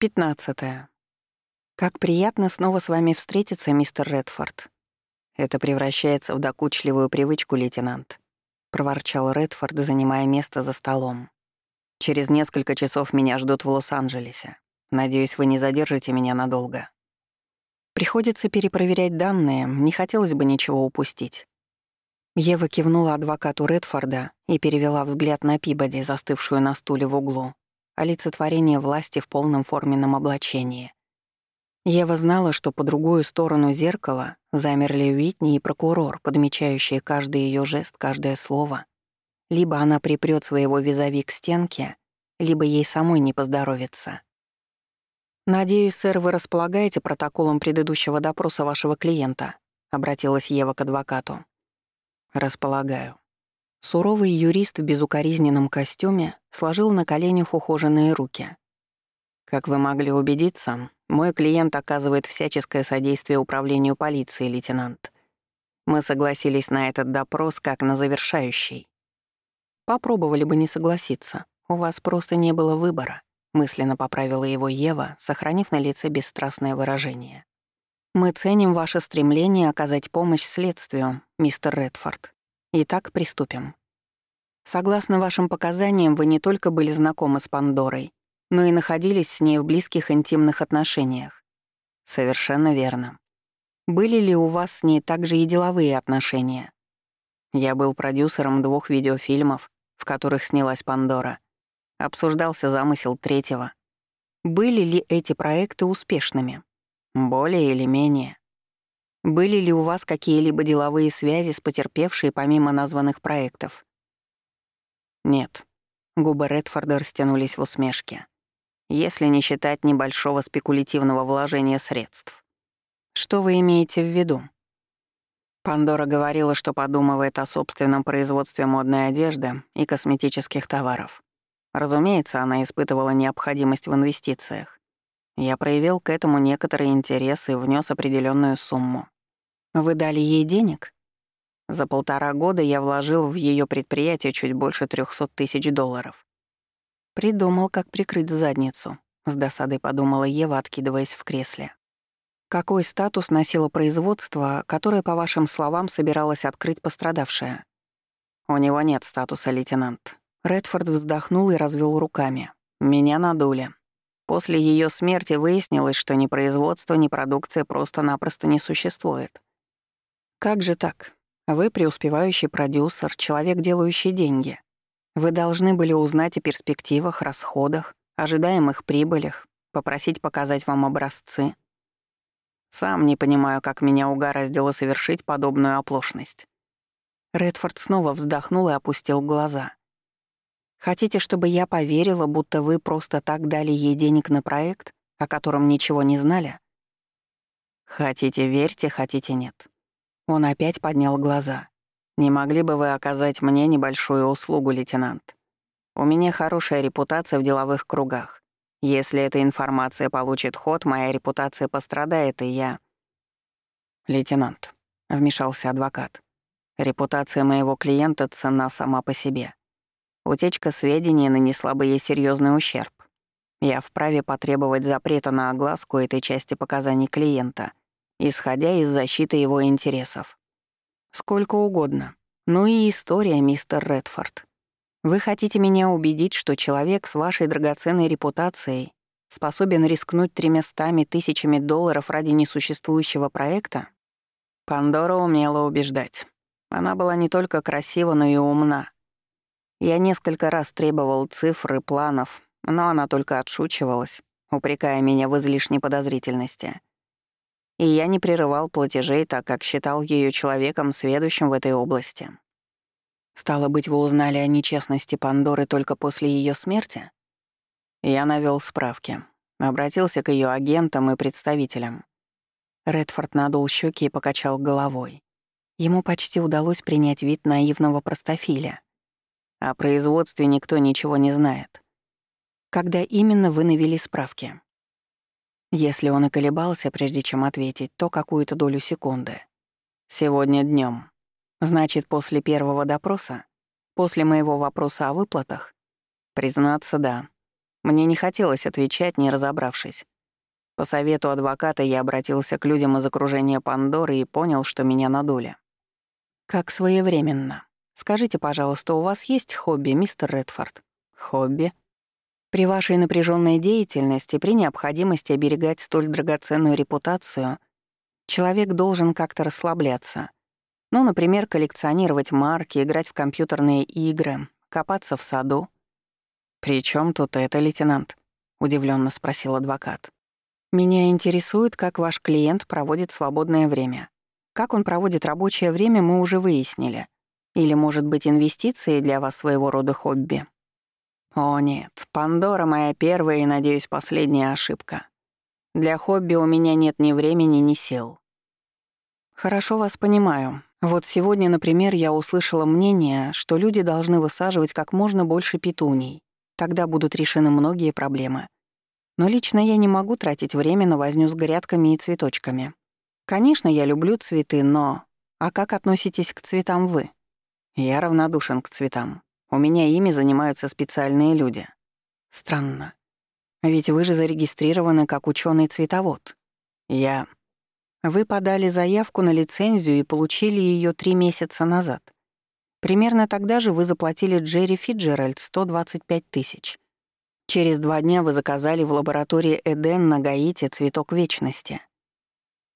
Пятнадцатое. Как приятно снова с вами встретиться, мистер Редфорд. Это превращается в докучливую привычку, лейтенант, проворчал Редфорд, занимая место за столом. Через несколько часов меня ждут в Лос-Анджелесе. Надеюсь, вы не задержите меня надолго. Приходится перепроверять данные, не хотелось бы ничего упустить. Ева кивнула адвокату Редфорда и перевела взгляд на Пибоди, застывшую на стуле в углу, олицетворение власти в полном форменном облачении. Ева знала, что по другую сторону зеркала замерли Уитни и прокурор, подмечающие каждый ее жест, каждое слово. Либо она припрёт своего визави к стенке, либо ей самой не поздоровится. «Надеюсь, сэр, вы располагаете протоколом предыдущего допроса вашего клиента», — обратилась Ева к адвокату. «Располагаю». Суровый юрист в безукоризненном костюме сложил на коленях ухоженные руки. «Как вы могли убедиться, мой клиент оказывает всяческое содействие управлению полиции, лейтенант. Мы согласились на этот допрос как на завершающий. Попробовали бы не согласиться. У вас просто не было выбора мысленно поправила его Ева, сохранив на лице бесстрастное выражение. Мы ценим ваше стремление оказать помощь следствию, мистер Редфорд. Итак, приступим. Согласно вашим показаниям, вы не только были знакомы с Пандорой, но и находились с ней в близких интимных отношениях. Совершенно верно. Были ли у вас с ней также и деловые отношения? Я был продюсером двух видеофильмов, в которых снялась Пандора — Обсуждался замысел третьего. Были ли эти проекты успешными? Более или менее. Были ли у вас какие-либо деловые связи с потерпевшей помимо названных проектов? Нет. Губы Редфорда растянулись в усмешке. Если не считать небольшого спекулятивного вложения средств. Что вы имеете в виду? Пандора говорила, что подумывает о собственном производстве модной одежды и косметических товаров. Разумеется, она испытывала необходимость в инвестициях. Я проявил к этому некоторый интерес и внес определенную сумму. Вы дали ей денег? За полтора года я вложил в ее предприятие чуть больше 300 тысяч долларов. Придумал, как прикрыть задницу, с досадой подумала Ева, откидываясь в кресле. Какой статус носило производство, которое, по вашим словам, собиралось открыть пострадавшая? У него нет статуса, лейтенант. Редфорд вздохнул и развел руками. «Меня надули. После ее смерти выяснилось, что ни производство, ни продукция просто-напросто не существует. Как же так? Вы преуспевающий продюсер, человек, делающий деньги. Вы должны были узнать о перспективах, расходах, ожидаемых прибылях, попросить показать вам образцы. Сам не понимаю, как меня угораздило совершить подобную оплошность. Редфорд снова вздохнул и опустил глаза. Хотите, чтобы я поверила, будто вы просто так дали ей денег на проект, о котором ничего не знали? Хотите верьте, хотите нет. Он опять поднял глаза. Не могли бы вы оказать мне небольшую услугу, лейтенант? У меня хорошая репутация в деловых кругах. Если эта информация получит ход, моя репутация пострадает, и я... Лейтенант, вмешался адвокат. Репутация моего клиента цена сама по себе. Утечка сведений нанесла бы ей серьезный ущерб. Я вправе потребовать запрета на огласку этой части показаний клиента, исходя из защиты его интересов. Сколько угодно. Ну и история, мистер Редфорд. Вы хотите меня убедить, что человек с вашей драгоценной репутацией способен рискнуть тремястами тысячами долларов ради несуществующего проекта? Пандора умела убеждать. Она была не только красива, но и умна. Я несколько раз требовал цифр и планов, но она только отшучивалась, упрекая меня в излишней подозрительности. И я не прерывал платежей, так как считал ее человеком, сведущим в этой области. Стало быть, вы узнали о нечестности Пандоры только после ее смерти? Я навел справки, обратился к ее агентам и представителям. Редфорд надул щеки и покачал головой. Ему почти удалось принять вид наивного простофиля. О производстве никто ничего не знает. Когда именно вы навели справки? Если он и колебался, прежде чем ответить, то какую-то долю секунды. Сегодня днем. Значит, после первого допроса? После моего вопроса о выплатах? Признаться, да. Мне не хотелось отвечать, не разобравшись. По совету адвоката я обратился к людям из окружения Пандоры и понял, что меня надули. «Как своевременно. Скажите, пожалуйста, у вас есть хобби, мистер Редфорд?» «Хобби?» При вашей напряженной деятельности, при необходимости оберегать столь драгоценную репутацию, человек должен как-то расслабляться. Ну, например, коллекционировать марки, играть в компьютерные игры, копаться в саду. «При чем тут это, лейтенант?» — удивленно спросил адвокат. «Меня интересует, как ваш клиент проводит свободное время. Как он проводит рабочее время, мы уже выяснили. Или, может быть, инвестиции для вас своего рода хобби?» «О нет, Пандора — моя первая и, надеюсь, последняя ошибка. Для хобби у меня нет ни времени, ни сил». «Хорошо вас понимаю. Вот сегодня, например, я услышала мнение, что люди должны высаживать как можно больше петуний. Тогда будут решены многие проблемы. Но лично я не могу тратить время на возню с грядками и цветочками. Конечно, я люблю цветы, но... А как относитесь к цветам вы? Я равнодушен к цветам. У меня ими занимаются специальные люди. Странно. Ведь вы же зарегистрированы как ученый цветовод Я... Вы подали заявку на лицензию и получили ее три месяца назад. Примерно тогда же вы заплатили Джерри Фиджеральд 125 тысяч. Через два дня вы заказали в лаборатории Эден на Гаити цветок вечности.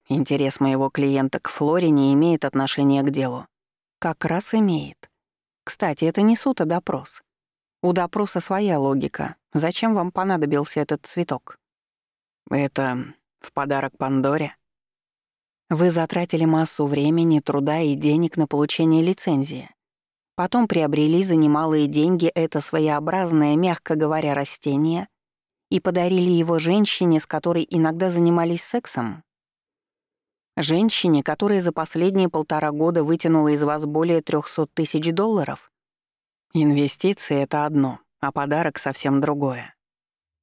Интерес моего клиента к Флоре не имеет отношения к делу. Как раз имеет. Кстати, это не суд, а допрос. У допроса своя логика. Зачем вам понадобился этот цветок? Это в подарок Пандоре? Вы затратили массу времени, труда и денег на получение лицензии. Потом приобрели за немалые деньги это своеобразное, мягко говоря, растение и подарили его женщине, с которой иногда занимались сексом. Женщине, которая за последние полтора года вытянула из вас более 300 тысяч долларов? Инвестиции — это одно, а подарок — совсем другое.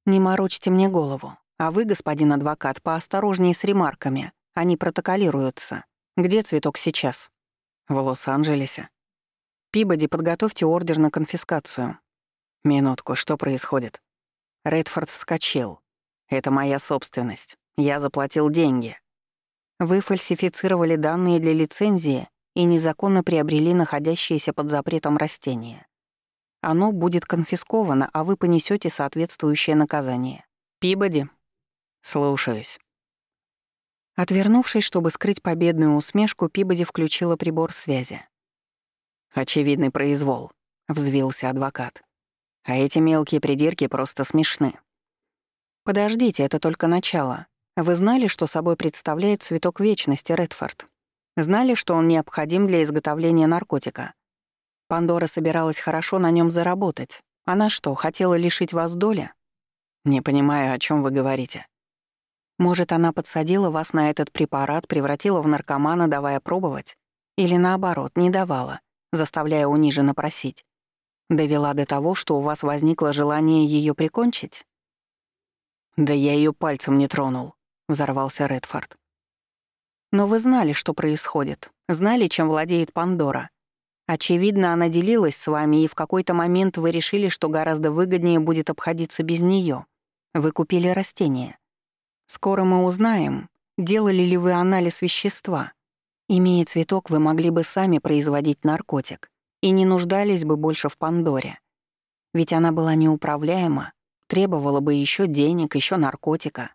Не морочьте мне голову. А вы, господин адвокат, поосторожнее с ремарками. Они протоколируются. Где цветок сейчас? В Лос-Анджелесе. Пибоди, подготовьте ордер на конфискацию. Минутку, что происходит? Редфорд вскочил. Это моя собственность. Я заплатил деньги. Вы фальсифицировали данные для лицензии и незаконно приобрели находящиеся под запретом растения. Оно будет конфисковано, а вы понесете соответствующее наказание. Пибоди. Слушаюсь. Отвернувшись, чтобы скрыть победную усмешку, Пибоди включила прибор связи. «Очевидный произвол», — взвился адвокат. «А эти мелкие придирки просто смешны». «Подождите, это только начало. Вы знали, что собой представляет цветок вечности Редфорд? Знали, что он необходим для изготовления наркотика? Пандора собиралась хорошо на нем заработать. Она что, хотела лишить вас доли? Не понимаю, о чем вы говорите. Может, она подсадила вас на этот препарат, превратила в наркомана, давая пробовать? Или наоборот, не давала, заставляя униженно просить? Довела до того, что у вас возникло желание ее прикончить? Да я ее пальцем не тронул, взорвался Редфорд. Но вы знали, что происходит, знали, чем владеет Пандора. Очевидно, она делилась с вами, и в какой-то момент вы решили, что гораздо выгоднее будет обходиться без нее. Вы купили растение. Скоро мы узнаем, делали ли вы анализ вещества. Имея цветок, вы могли бы сами производить наркотик и не нуждались бы больше в Пандоре. Ведь она была неуправляема, требовала бы еще денег, еще наркотика.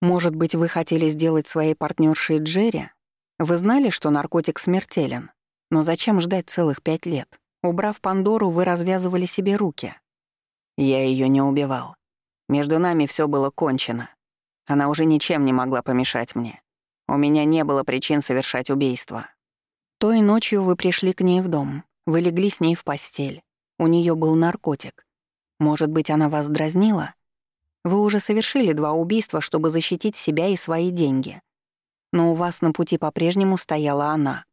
Может быть, вы хотели сделать своей партнершей Джерри? Вы знали, что наркотик смертелен? Но зачем ждать целых пять лет? Убрав Пандору, вы развязывали себе руки. Я ее не убивал. Между нами все было кончено. Она уже ничем не могла помешать мне. У меня не было причин совершать убийство. Той ночью вы пришли к ней в дом. Вы легли с ней в постель. У нее был наркотик. Может быть, она вас дразнила? Вы уже совершили два убийства, чтобы защитить себя и свои деньги. Но у вас на пути по-прежнему стояла она.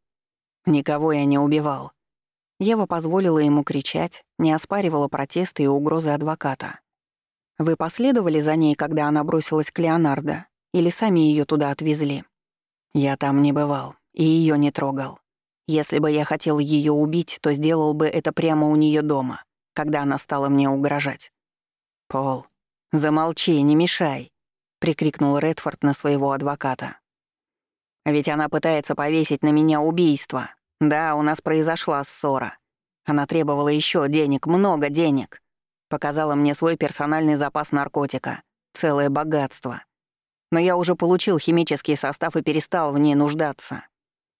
Никого я не убивал. Ева позволила ему кричать, не оспаривала протесты и угрозы адвоката. Вы последовали за ней, когда она бросилась к Леонардо, или сами ее туда отвезли? Я там не бывал и ее не трогал. Если бы я хотел ее убить, то сделал бы это прямо у нее дома, когда она стала мне угрожать. Пол, «Замолчи, не мешай!» — прикрикнул Редфорд на своего адвоката. «Ведь она пытается повесить на меня убийство. Да, у нас произошла ссора. Она требовала еще денег, много денег. Показала мне свой персональный запас наркотика. Целое богатство. Но я уже получил химический состав и перестал в ней нуждаться.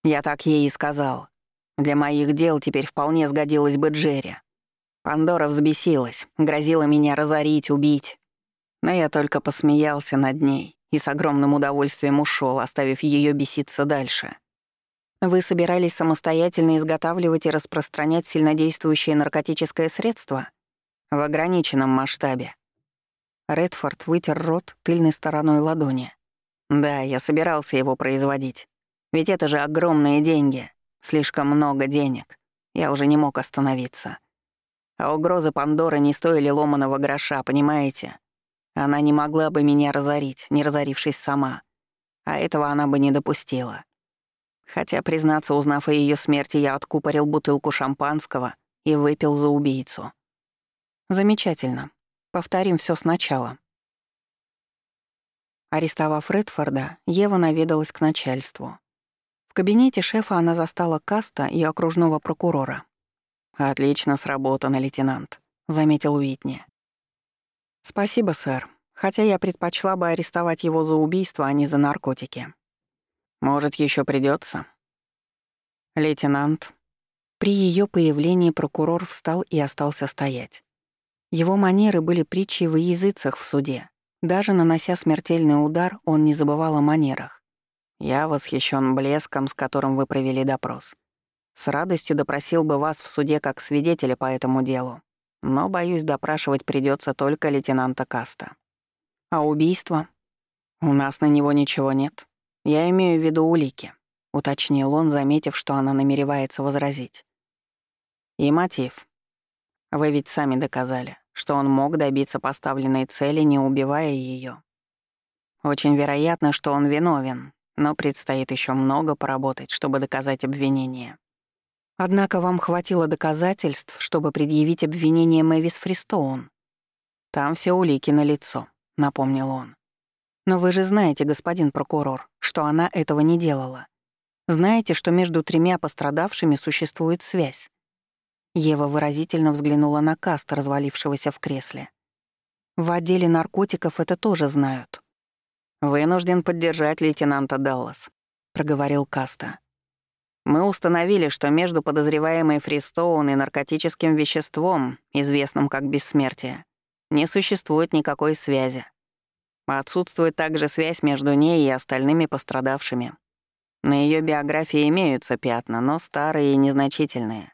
Я так ей и сказал. Для моих дел теперь вполне сгодилась бы Джерри. Пандора взбесилась, грозила меня разорить, убить. Но я только посмеялся над ней и с огромным удовольствием ушел, оставив ее беситься дальше. Вы собирались самостоятельно изготавливать и распространять сильнодействующее наркотическое средство? В ограниченном масштабе. Редфорд вытер рот тыльной стороной ладони. Да, я собирался его производить. Ведь это же огромные деньги. Слишком много денег. Я уже не мог остановиться. А угрозы Пандоры не стоили ломаного гроша, понимаете? Она не могла бы меня разорить, не разорившись сама. А этого она бы не допустила. Хотя, признаться, узнав о ее смерти, я откупорил бутылку шампанского и выпил за убийцу. Замечательно. Повторим все сначала. Арестовав Редфорда, Ева наведалась к начальству. В кабинете шефа она застала Каста и окружного прокурора. «Отлично сработано, лейтенант», — заметил Уитни. «Спасибо, сэр, хотя я предпочла бы арестовать его за убийство, а не за наркотики. Может, еще придется. Лейтенант. При ее появлении прокурор встал и остался стоять. Его манеры были притчей во языцах в суде. Даже нанося смертельный удар, он не забывал о манерах. «Я восхищен блеском, с которым вы провели допрос. С радостью допросил бы вас в суде как свидетеля по этому делу но, боюсь, допрашивать придется только лейтенанта Каста. А убийство? У нас на него ничего нет. Я имею в виду улики, уточнил он, заметив, что она намеревается возразить. И мотив. Вы ведь сами доказали, что он мог добиться поставленной цели, не убивая ее. Очень вероятно, что он виновен, но предстоит еще много поработать, чтобы доказать обвинение. Однако вам хватило доказательств, чтобы предъявить обвинение Мэвис Фристоун. Там все улики на лицо, напомнил он. Но вы же знаете, господин прокурор, что она этого не делала. Знаете, что между тремя пострадавшими существует связь. Ева выразительно взглянула на Каста, развалившегося в кресле. В отделе наркотиков это тоже знают. «Вынужден поддержать лейтенанта Даллас», — проговорил Каста. Мы установили, что между подозреваемой Фристоун и наркотическим веществом, известным как бессмертие, не существует никакой связи. Отсутствует также связь между ней и остальными пострадавшими. На ее биографии имеются пятна, но старые и незначительные.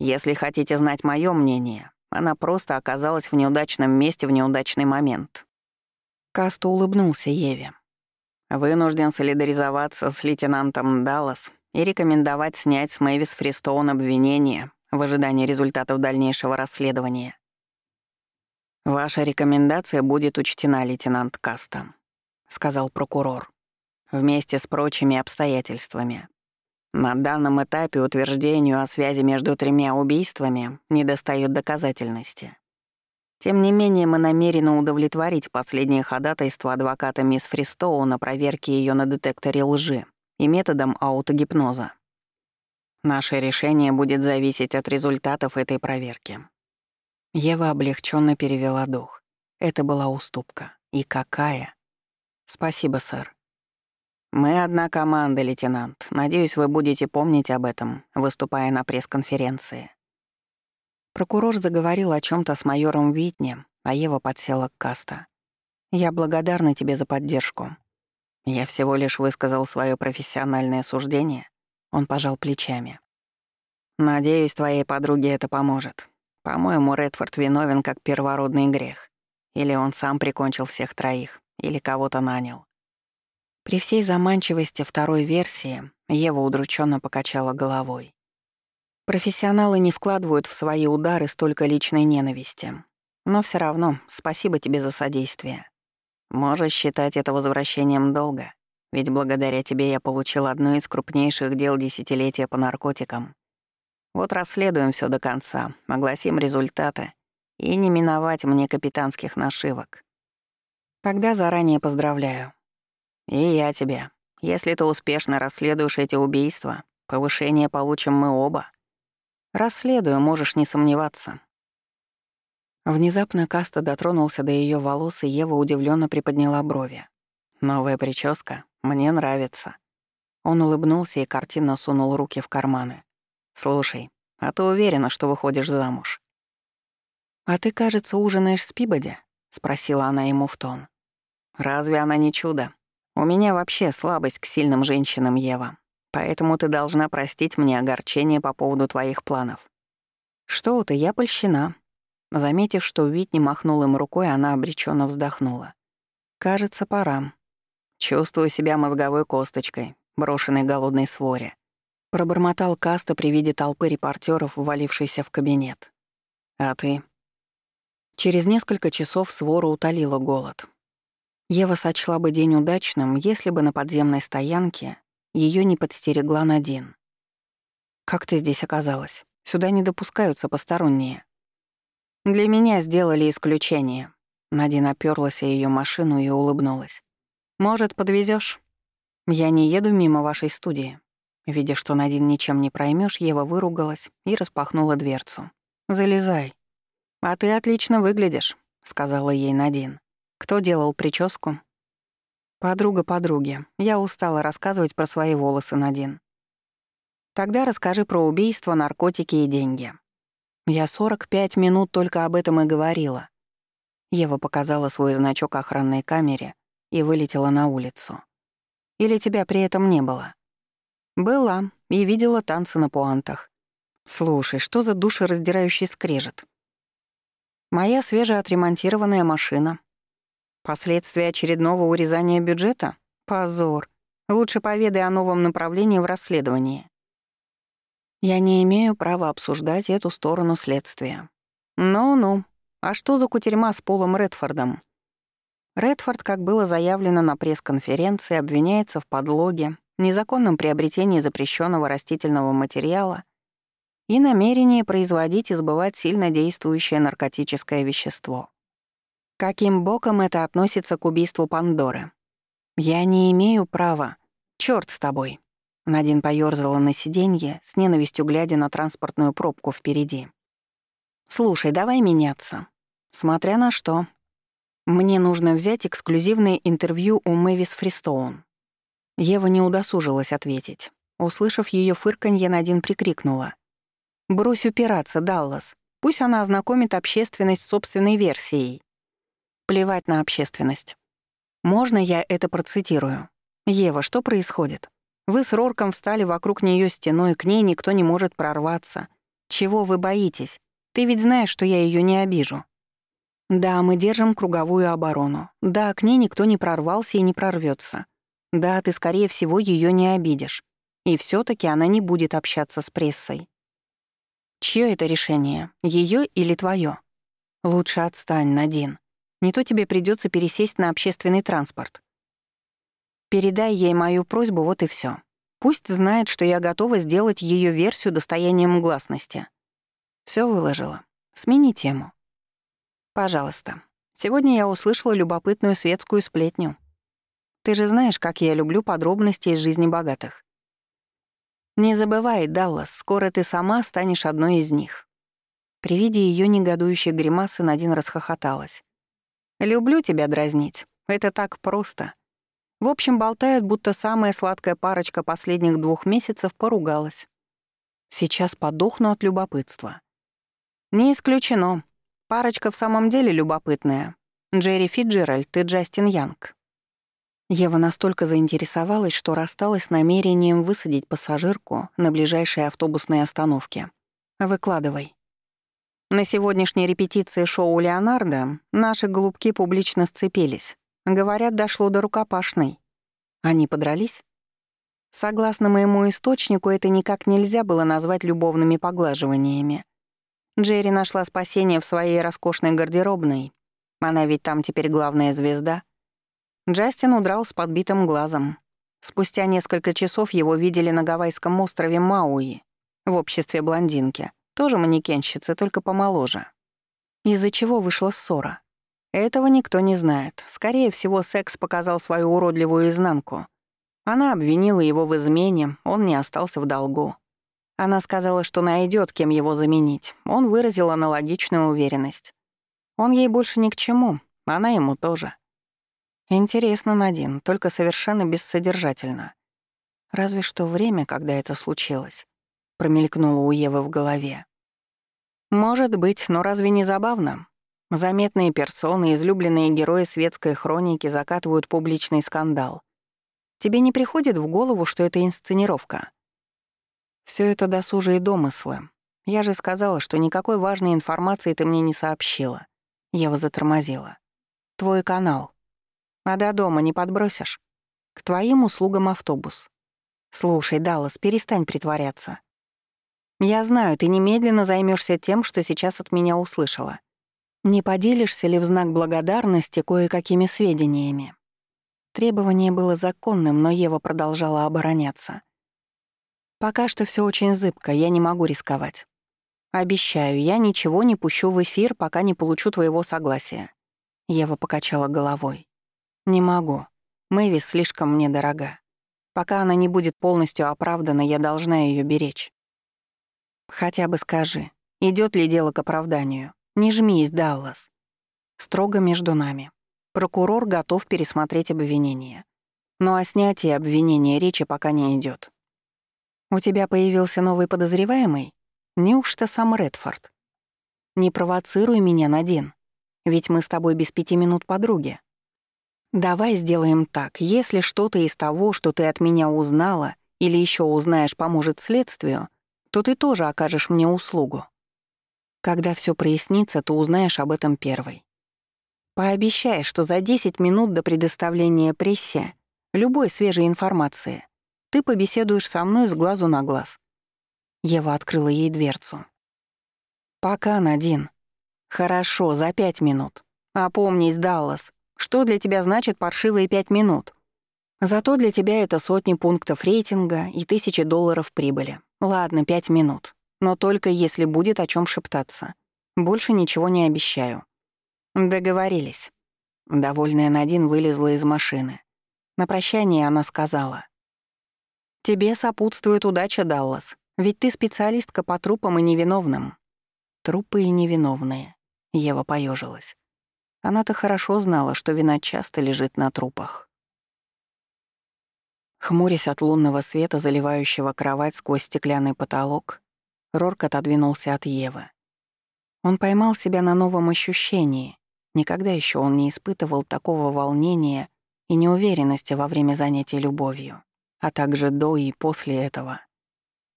Если хотите знать мое мнение, она просто оказалась в неудачном месте в неудачный момент. Каста улыбнулся Еве. Вынужден солидаризоваться с лейтенантом Даллас и рекомендовать снять с Мэвис Фристоун обвинение в ожидании результатов дальнейшего расследования. «Ваша рекомендация будет учтена, лейтенант Каста», — сказал прокурор, «вместе с прочими обстоятельствами. На данном этапе утверждению о связи между тремя убийствами недостает доказательности. Тем не менее, мы намерены удовлетворить последнее ходатайство адвоката мисс Фристоу на проверке ее на детекторе лжи и методом аутогипноза. Наше решение будет зависеть от результатов этой проверки. Ева облегченно перевела дух. Это была уступка. И какая? Спасибо, сэр. Мы одна команда, лейтенант. Надеюсь, вы будете помнить об этом, выступая на пресс-конференции. Прокурор заговорил о чем то с майором Витни, а Ева подсела к Каста. «Я благодарна тебе за поддержку. Я всего лишь высказал свое профессиональное суждение. Он пожал плечами. Надеюсь, твоей подруге это поможет. По-моему, Редфорд виновен как первородный грех. Или он сам прикончил всех троих, или кого-то нанял. При всей заманчивости второй версии Ева удрученно покачала головой. Профессионалы не вкладывают в свои удары столько личной ненависти. Но все равно спасибо тебе за содействие. Можешь считать это возвращением долга, ведь благодаря тебе я получил одно из крупнейших дел десятилетия по наркотикам. Вот расследуем все до конца, огласим результаты И не миновать мне капитанских нашивок. Тогда заранее поздравляю. И я тебя. Если ты успешно расследуешь эти убийства, повышение получим мы оба. Расследую, можешь не сомневаться. Внезапно Каста дотронулся до ее волос, и Ева удивленно приподняла брови. «Новая прическа? Мне нравится». Он улыбнулся и картинно сунул руки в карманы. «Слушай, а ты уверена, что выходишь замуж?» «А ты, кажется, ужинаешь с Пибоди?» — спросила она ему в тон. «Разве она не чудо? У меня вообще слабость к сильным женщинам, Ева. Поэтому ты должна простить мне огорчение по поводу твоих планов». «Что ты, я польщена». Заметив, что Уитни махнул им рукой, она обреченно вздохнула. «Кажется, пора. Чувствую себя мозговой косточкой, брошенной голодной своре. Пробормотал Каста при виде толпы репортеров, ввалившейся в кабинет. «А ты?» Через несколько часов свора утолила голод. Ева сочла бы день удачным, если бы на подземной стоянке ее не подстерегла Надин. «Как ты здесь оказалась? Сюда не допускаются посторонние». «Для меня сделали исключение». Надин оперлась о ее машину и улыбнулась. «Может, подвезешь? «Я не еду мимо вашей студии». Видя, что Надин ничем не проймешь, Ева выругалась и распахнула дверцу. «Залезай». «А ты отлично выглядишь», — сказала ей Надин. «Кто делал прическу?» «Подруга подруги. Я устала рассказывать про свои волосы, Надин». «Тогда расскажи про убийство, наркотики и деньги». Я 45 минут только об этом и говорила. Ева показала свой значок охранной камере и вылетела на улицу. Или тебя при этом не было?» «Была и видела танцы на пуантах. Слушай, что за душераздирающий скрежет?» «Моя свежеотремонтированная машина. Последствия очередного урезания бюджета? Позор. Лучше поведай о новом направлении в расследовании». «Я не имею права обсуждать эту сторону следствия». «Ну-ну. А что за кутерьма с Полом Редфордом?» Редфорд, как было заявлено на пресс-конференции, обвиняется в подлоге, незаконном приобретении запрещенного растительного материала и намерении производить и сбывать сильно действующее наркотическое вещество. Каким боком это относится к убийству Пандоры? Я не имею права. Чёрт с тобой. Надин поёрзала на сиденье, с ненавистью глядя на транспортную пробку впереди. «Слушай, давай меняться. Смотря на что. Мне нужно взять эксклюзивное интервью у Мэвис Фристоун. Ева не удосужилась ответить. Услышав ее фырканье, Надин прикрикнула. «Брось упираться, Даллас. Пусть она ознакомит общественность с собственной версией». Плевать на общественность. Можно я это процитирую? «Ева, что происходит? Вы с Рорком встали вокруг нее стеной, к ней никто не может прорваться. Чего вы боитесь? Ты ведь знаешь, что я ее не обижу». Да, мы держим круговую оборону. Да, к ней никто не прорвался и не прорвется. Да, ты, скорее всего, ее не обидишь. И все таки она не будет общаться с прессой. Чье это решение, ее или твое? Лучше отстань, Надин. Не то тебе придется пересесть на общественный транспорт. Передай ей мою просьбу, вот и все. Пусть знает, что я готова сделать ее версию достоянием гласности. Все выложила. Смени тему. Пожалуйста. Сегодня я услышала любопытную светскую сплетню. Ты же знаешь, как я люблю подробности из жизни богатых. Не забывай, Даллас, скоро ты сама станешь одной из них. При виде ее негодующей гримасы Надин расхохоталась. «Люблю тебя дразнить. Это так просто». В общем, болтают, будто самая сладкая парочка последних двух месяцев поругалась. Сейчас подохну от любопытства. Не исключено. Парочка в самом деле любопытная. Джерри Фиджеральд и Джастин Янг. Ева настолько заинтересовалась, что рассталась с намерением высадить пассажирку на ближайшей автобусной остановке. «Выкладывай». На сегодняшней репетиции шоу «Леонардо» наши голубки публично сцепились. Говорят, дошло до рукопашной. Они подрались? Согласно моему источнику, это никак нельзя было назвать любовными поглаживаниями. Джерри нашла спасение в своей роскошной гардеробной. Она ведь там теперь главная звезда. Джастин удрал с подбитым глазом. Спустя несколько часов его видели на гавайском острове Мауи в обществе блондинки, тоже манекенщицы, только помоложе. Из-за чего вышла ссора? Этого никто не знает. Скорее всего, секс показал свою уродливую изнанку. Она обвинила его в измене, он не остался в долгу. Она сказала, что найдет, кем его заменить. Он выразил аналогичную уверенность. Он ей больше ни к чему, она ему тоже. Интересно, Надин, только совершенно бессодержательно. Разве что время, когда это случилось, промелькнуло у Евы в голове. Может быть, но разве не забавно? Заметные персоны, излюбленные герои светской хроники закатывают публичный скандал. Тебе не приходит в голову, что это инсценировка? Все это досужие домыслы. Я же сказала, что никакой важной информации ты мне не сообщила. Ева затормозила. Твой канал. А до дома не подбросишь? К твоим услугам автобус. Слушай, Даллас, перестань притворяться. Я знаю, ты немедленно займешься тем, что сейчас от меня услышала. Не поделишься ли в знак благодарности кое-какими сведениями? Требование было законным, но Ева продолжала обороняться. «Пока что все очень зыбко, я не могу рисковать. Обещаю, я ничего не пущу в эфир, пока не получу твоего согласия». Ева покачала головой. «Не могу. Мэвис слишком мне дорога. Пока она не будет полностью оправдана, я должна ее беречь. Хотя бы скажи, идет ли дело к оправданию? Не жмись, Даллас. Строго между нами. Прокурор готов пересмотреть обвинение. Но о снятии обвинения речи пока не идет. У тебя появился новый подозреваемый? Неужто сам Редфорд? Не провоцируй меня, Надин. Ведь мы с тобой без пяти минут подруги. Давай сделаем так. Если что-то из того, что ты от меня узнала или еще узнаешь, поможет следствию, то ты тоже окажешь мне услугу. Когда все прояснится, ты узнаешь об этом первой. Пообещай, что за 10 минут до предоставления прессе любой свежей информации ты побеседуешь со мной с глазу на глаз. Ева открыла ей дверцу. «Пока, Надин. Хорошо, за пять минут. Опомнись, Даллас, что для тебя значит паршивые пять минут? Зато для тебя это сотни пунктов рейтинга и тысячи долларов прибыли. Ладно, пять минут но только если будет о чем шептаться. Больше ничего не обещаю. Договорились. Довольная Надин вылезла из машины. На прощание она сказала. «Тебе сопутствует удача, Даллас, ведь ты специалистка по трупам и невиновным». «Трупы и невиновные», — Ева поежилась. Она-то хорошо знала, что вина часто лежит на трупах. Хмурясь от лунного света, заливающего кровать сквозь стеклянный потолок, Рорк отодвинулся от Евы. Он поймал себя на новом ощущении. Никогда еще он не испытывал такого волнения и неуверенности во время занятий любовью, а также до и после этого.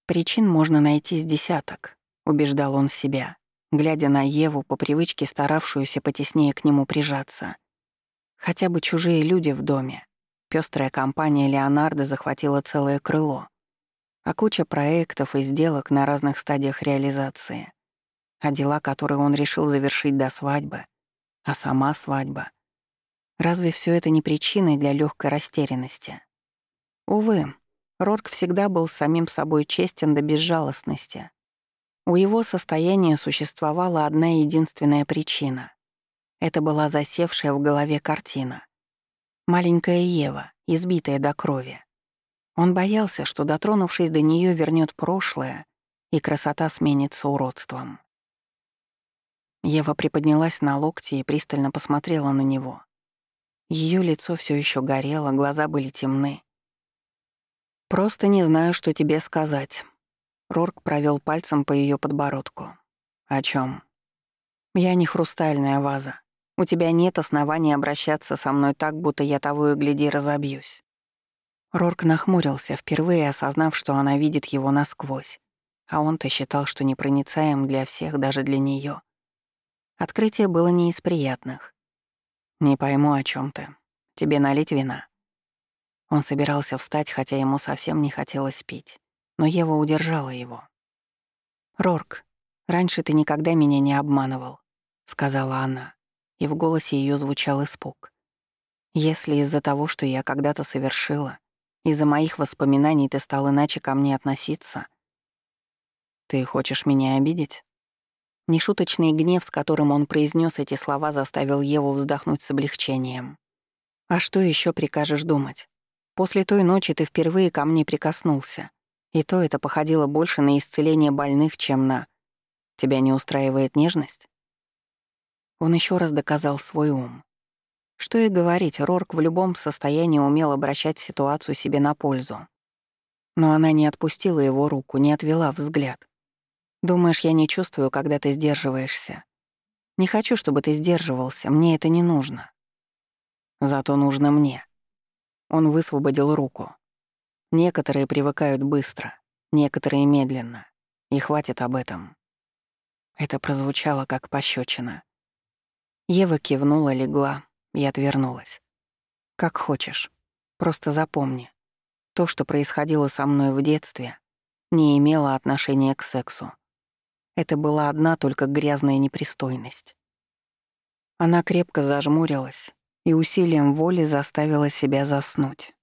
Причин можно найти с десяток, убеждал он себя, глядя на Еву, по привычке старавшуюся потеснее к нему прижаться. Хотя бы чужие люди в доме. Пёстрая компания Леонардо захватила целое крыло — а куча проектов и сделок на разных стадиях реализации, а дела, которые он решил завершить до свадьбы, а сама свадьба. Разве все это не причиной для легкой растерянности? Увы, Рорк всегда был самим собой честен до безжалостности. У его состояния существовала одна единственная причина. Это была засевшая в голове картина. Маленькая Ева, избитая до крови. Он боялся, что, дотронувшись до нее, вернет прошлое, и красота сменится уродством. Ева приподнялась на локти и пристально посмотрела на него. Ее лицо все еще горело, глаза были темны. «Просто не знаю, что тебе сказать». Рорк провел пальцем по ее подбородку. «О чем? «Я не хрустальная ваза. У тебя нет оснований обращаться со мной так, будто я того и гляди разобьюсь. Рорк нахмурился, впервые осознав, что она видит его насквозь, а он-то считал, что непроницаем для всех, даже для нее. Открытие было не из приятных. «Не пойму, о чем ты. Тебе налить вина?» Он собирался встать, хотя ему совсем не хотелось пить, но Ева удержала его. «Рорк, раньше ты никогда меня не обманывал», — сказала она, и в голосе ее звучал испуг. «Если из-за того, что я когда-то совершила, из-за моих воспоминаний ты стал иначе ко мне относиться. Ты хочешь меня обидеть? Нешуточный гнев, с которым он произнес эти слова, заставил Еву вздохнуть с облегчением. «А что еще прикажешь думать? После той ночи ты впервые ко мне прикоснулся. И то это походило больше на исцеление больных, чем на... Тебя не устраивает нежность?» Он еще раз доказал свой ум. Что и говорить, Рорк в любом состоянии умел обращать ситуацию себе на пользу. Но она не отпустила его руку, не отвела взгляд. Думаешь, я не чувствую, когда ты сдерживаешься? Не хочу, чтобы ты сдерживался, мне это не нужно. Зато нужно мне. Он высвободил руку. Некоторые привыкают быстро, некоторые медленно. И хватит об этом. Это прозвучало как пощечина. Ева кивнула, легла и отвернулась. Как хочешь. Просто запомни. То, что происходило со мной в детстве, не имело отношения к сексу. Это была одна только грязная непристойность. Она крепко зажмурилась и усилием воли заставила себя заснуть.